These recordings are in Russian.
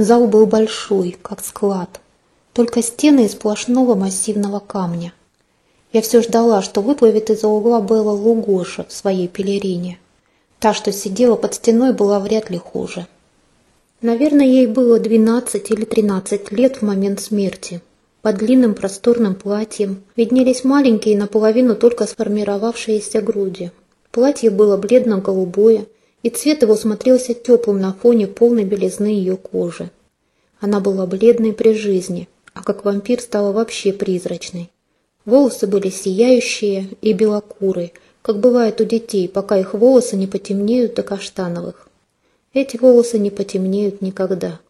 Зал был большой, как склад, только стены из сплошного массивного камня. Я все ждала, что выплывет из-за угла Белла Лугоша в своей пелерине. Та, что сидела под стеной, была вряд ли хуже. Наверное, ей было 12 или 13 лет в момент смерти. Под длинным просторным платьем виднелись маленькие наполовину только сформировавшиеся груди. Платье было бледно-голубое, и цвет его смотрелся теплым на фоне полной белизны ее кожи. Она была бледной при жизни, а как вампир стала вообще призрачной. Волосы были сияющие и белокурые, как бывает у детей, пока их волосы не потемнеют до каштановых. Эти волосы не потемнеют никогда.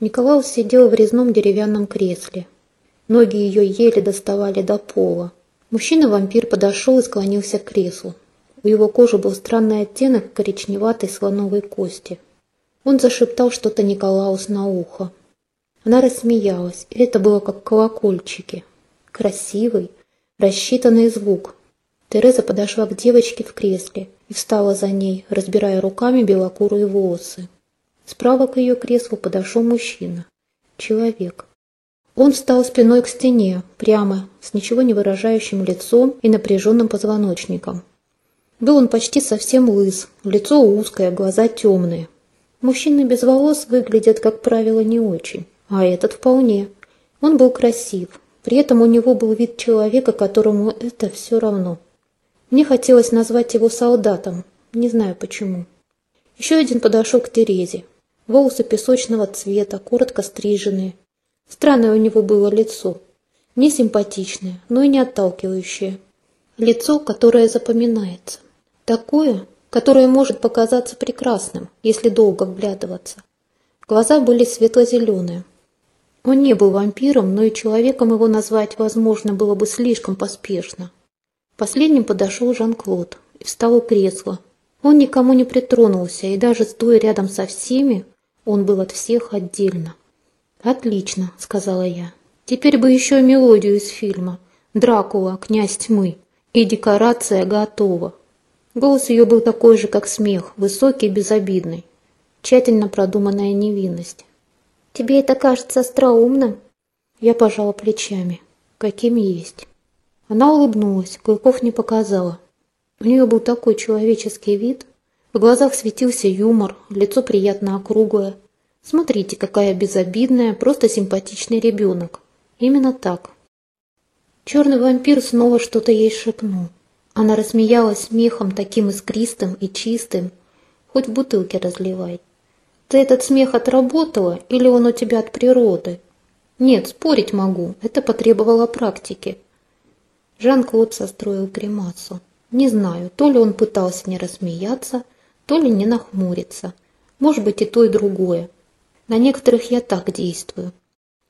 Николаус сидел в резном деревянном кресле. Ноги ее еле доставали до пола. Мужчина-вампир подошел и склонился к креслу. У его кожи был странный оттенок коричневатой слоновой кости. Он зашептал что-то Николаус на ухо. Она рассмеялась, и это было как колокольчики красивый, рассчитанный звук. Тереза подошла к девочке в кресле и встала за ней, разбирая руками белокурые волосы. Справа к ее креслу подошел мужчина. Человек. Он встал спиной к стене, прямо, с ничего не выражающим лицом и напряженным позвоночником. Был он почти совсем лыс, лицо узкое, глаза темные. Мужчины без волос выглядят, как правило, не очень, а этот вполне. Он был красив, при этом у него был вид человека, которому это все равно. Мне хотелось назвать его солдатом, не знаю почему. Еще один подошел к Терезе. Волосы песочного цвета, коротко стриженные. Странное у него было лицо. Не симпатичное, но и не отталкивающее. Лицо, которое запоминается. Такое, которое может показаться прекрасным, если долго вглядываться. Глаза были светло-зеленые, он не был вампиром, но и человеком его назвать, возможно, было бы слишком поспешно. Последним подошел Жан-Клод и встал у кресла. Он никому не притронулся, и даже стоя рядом со всеми, он был от всех отдельно. «Отлично», — сказала я. «Теперь бы еще мелодию из фильма. Дракула, князь тьмы. И декорация готова». Голос ее был такой же, как смех, высокий и безобидный. Тщательно продуманная невинность. Тебе это кажется остроумным?» Я пожала плечами. «Каким есть». Она улыбнулась, клыков не показала. У нее был такой человеческий вид. В глазах светился юмор, лицо приятно округлое. Смотрите, какая безобидная, просто симпатичный ребенок. Именно так. Черный вампир снова что-то ей шепнул. Она рассмеялась смехом таким искристым и чистым, хоть в бутылке разливай. Ты этот смех отработала или он у тебя от природы? Нет, спорить могу, это потребовало практики. Жан-Клод состроил гримасу. Не знаю, то ли он пытался не рассмеяться, то ли не нахмуриться. Может быть и то, и другое. На некоторых я так действую.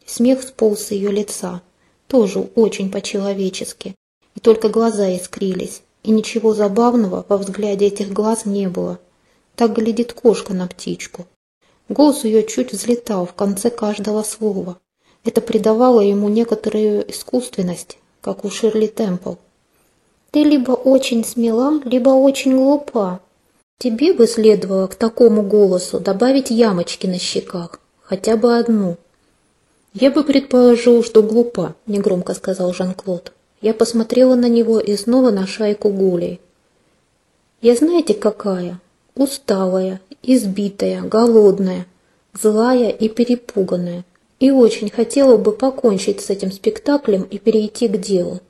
Смех сполз с ее лица. Тоже очень по-человечески. И только глаза искрились. И ничего забавного во взгляде этих глаз не было. Так глядит кошка на птичку. Голос ее чуть взлетал в конце каждого слова. Это придавало ему некоторую искусственность, как у Ширли Темпл. «Ты либо очень смела, либо очень глупа. Тебе бы следовало к такому голосу добавить ямочки на щеках, хотя бы одну». «Я бы предположил, что глупа», — негромко сказал Жан-Клод. Я посмотрела на него и снова на шайку гулей. «Я знаете, какая? Усталая, избитая, голодная, злая и перепуганная, и очень хотела бы покончить с этим спектаклем и перейти к делу.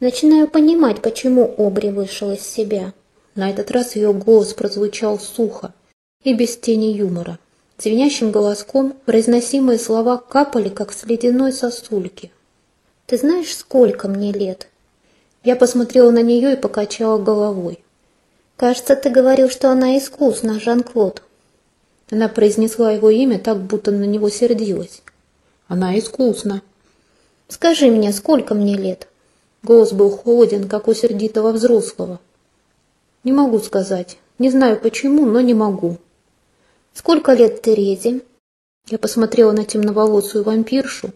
Начинаю понимать, почему Обри вышел из себя. На этот раз ее голос прозвучал сухо и без тени юмора. Звенящим голоском произносимые слова капали, как с ледяной сосульки. «Ты знаешь, сколько мне лет?» Я посмотрела на нее и покачала головой. «Кажется, ты говорил, что она искусна, Жан-Клод». Она произнесла его имя так, будто на него сердилась. «Она искусна». «Скажи мне, сколько мне лет?» Голос был холоден, как у сердитого взрослого. «Не могу сказать. Не знаю почему, но не могу». «Сколько лет Терезе?» Я посмотрела на темноволосую вампиршу,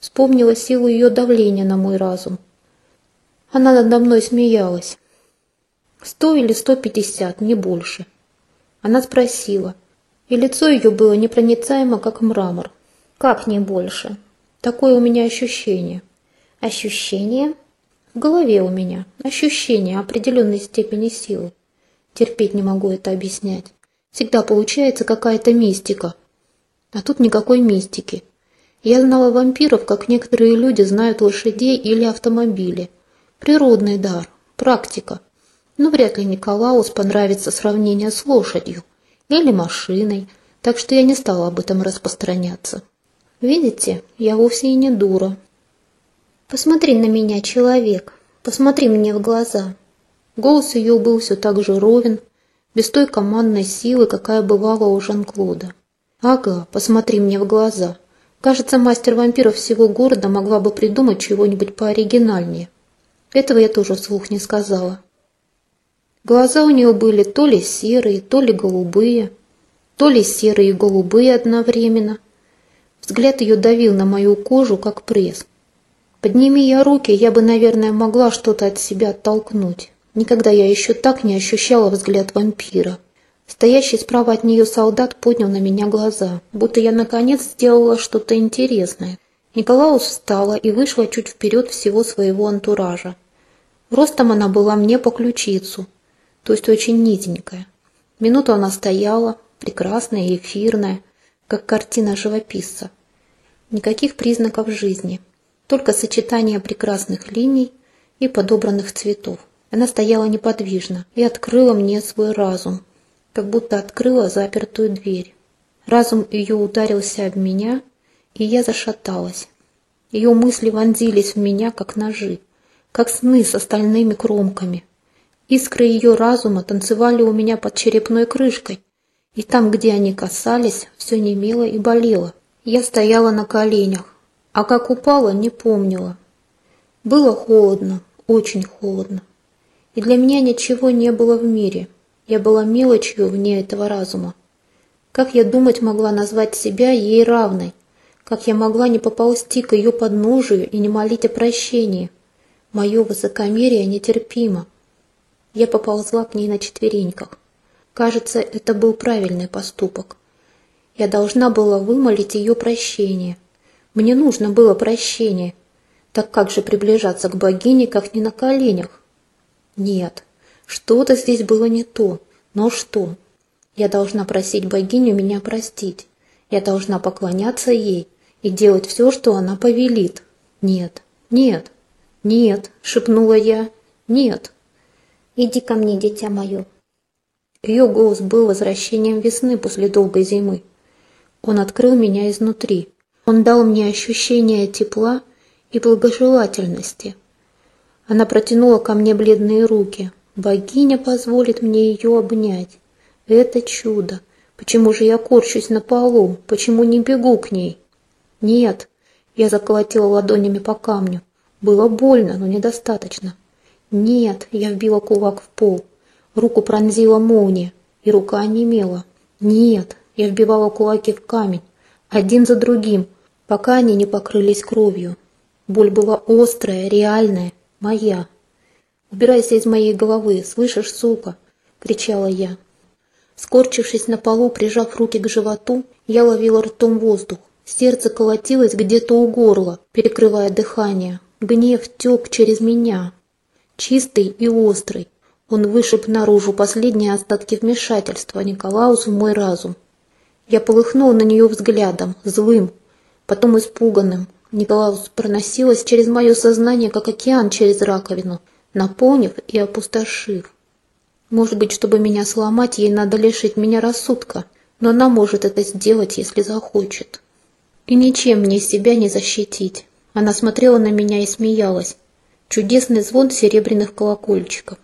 вспомнила силу ее давления на мой разум. Она надо мной смеялась. Сто или сто пятьдесят, не больше. Она спросила, И лицо ее было непроницаемо, как мрамор. Как не больше. Такое у меня ощущение. Ощущение? В голове у меня. Ощущение определенной степени силы. Терпеть не могу это объяснять. Всегда получается какая-то мистика. А тут никакой мистики. Я знала вампиров, как некоторые люди знают лошадей или автомобили. Природный дар, практика. Но вряд ли Николаус понравится сравнение с лошадью или машиной, так что я не стала об этом распространяться. Видите, я вовсе и не дура. Посмотри на меня, человек, посмотри мне в глаза. Голос ее был все так же ровен, без той командной силы, какая бывала у Жан-Клода. Ага, посмотри мне в глаза. Кажется, мастер вампиров всего города могла бы придумать чего-нибудь пооригинальнее. Этого я тоже вслух не сказала. Глаза у нее были то ли серые, то ли голубые, то ли серые и голубые одновременно. Взгляд ее давил на мою кожу, как пресс. Подними я руки, я бы, наверное, могла что-то от себя оттолкнуть. Никогда я еще так не ощущала взгляд вампира. Стоящий справа от нее солдат поднял на меня глаза, будто я наконец сделала что-то интересное. Николаус встала и вышла чуть вперед всего своего антуража. Ростом она была мне по ключицу, то есть очень низенькая. Минуту она стояла, прекрасная и эфирная, как картина живописца. Никаких признаков жизни, только сочетание прекрасных линий и подобранных цветов. Она стояла неподвижно и открыла мне свой разум, как будто открыла запертую дверь. Разум ее ударился об меня, и я зашаталась. Ее мысли вонзились в меня, как ножи, как сны с остальными кромками – Искры ее разума танцевали у меня под черепной крышкой, и там, где они касались, все немело и болело. Я стояла на коленях, а как упала, не помнила. Было холодно, очень холодно. И для меня ничего не было в мире. Я была мелочью вне этого разума. Как я думать могла назвать себя ей равной? Как я могла не поползти к ее подножию и не молить о прощении? Мое высокомерие нетерпимо. Я поползла к ней на четвереньках. Кажется, это был правильный поступок. Я должна была вымолить ее прощение. Мне нужно было прощение. Так как же приближаться к богине, как не на коленях? Нет, что-то здесь было не то. Но что? Я должна просить богиню меня простить. Я должна поклоняться ей и делать все, что она повелит. Нет, нет, нет, шепнула я, нет. Иди ко мне, дитя мое. Ее голос был возвращением весны после долгой зимы. Он открыл меня изнутри. Он дал мне ощущение тепла и благожелательности. Она протянула ко мне бледные руки. Богиня позволит мне ее обнять. Это чудо. Почему же я корчусь на полу? Почему не бегу к ней? Нет. Я заколотила ладонями по камню. Было больно, но недостаточно. Нет, я вбила кулак в пол. Руку пронзила молния, и рука онемела. Нет, я вбивала кулаки в камень, один за другим, пока они не покрылись кровью. Боль была острая, реальная, моя. «Убирайся из моей головы, слышишь, сука?» — кричала я. Скорчившись на полу, прижав руки к животу, я ловила ртом воздух. Сердце колотилось где-то у горла, перекрывая дыхание. Гнев тек через меня, чистый и острый. Он вышиб наружу последние остатки вмешательства Николаус в мой разум. Я полыхнул на нее взглядом, злым, потом испуганным. Николаус проносилась через мое сознание, как океан через раковину, наполнив и опустошив. Может быть, чтобы меня сломать, ей надо лишить меня рассудка, но она может это сделать, если захочет. И ничем мне себя не защитить. Она смотрела на меня и смеялась. Чудесный звон серебряных колокольчиков.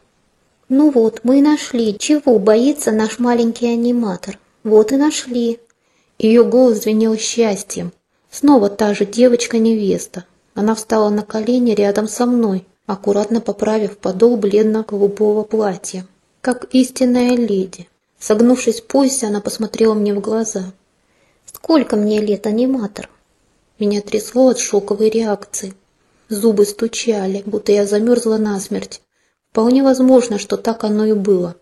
Ну вот, мы и нашли, чего боится наш маленький аниматор. Вот и нашли. Ее голос звенел счастьем. Снова та же девочка-невеста. Она встала на колени рядом со мной, аккуратно поправив подол бледно-голубого платья, как истинная леди. Согнувшись в поясе, она посмотрела мне в глаза. «Сколько мне лет, аниматор?» Меня трясло от шоковой реакции. Зубы стучали, будто я замерзла насмерть. Вполне возможно, что так оно и было.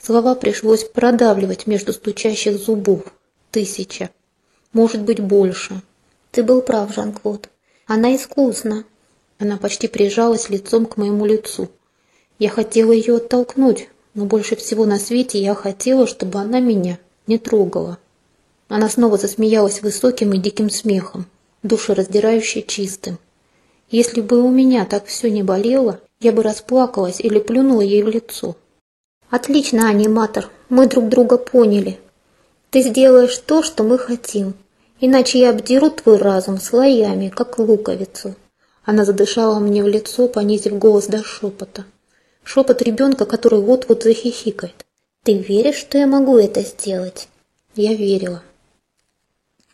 Слова пришлось продавливать между стучащих зубов. Тысяча. Может быть, больше. Ты был прав, Жан-Клод. Она искусна. Она почти прижалась лицом к моему лицу. Я хотела ее оттолкнуть, но больше всего на свете я хотела, чтобы она меня не трогала. Она снова засмеялась высоким и диким смехом, душераздирающе чистым. Если бы у меня так все не болело, я бы расплакалась или плюнула ей в лицо. Отлично, аниматор, мы друг друга поняли. Ты сделаешь то, что мы хотим, иначе я обдеру твой разум слоями, как луковицу. Она задышала мне в лицо, понизив голос до шепота. Шепот ребенка, который вот-вот захихикает. Ты веришь, что я могу это сделать? Я верила.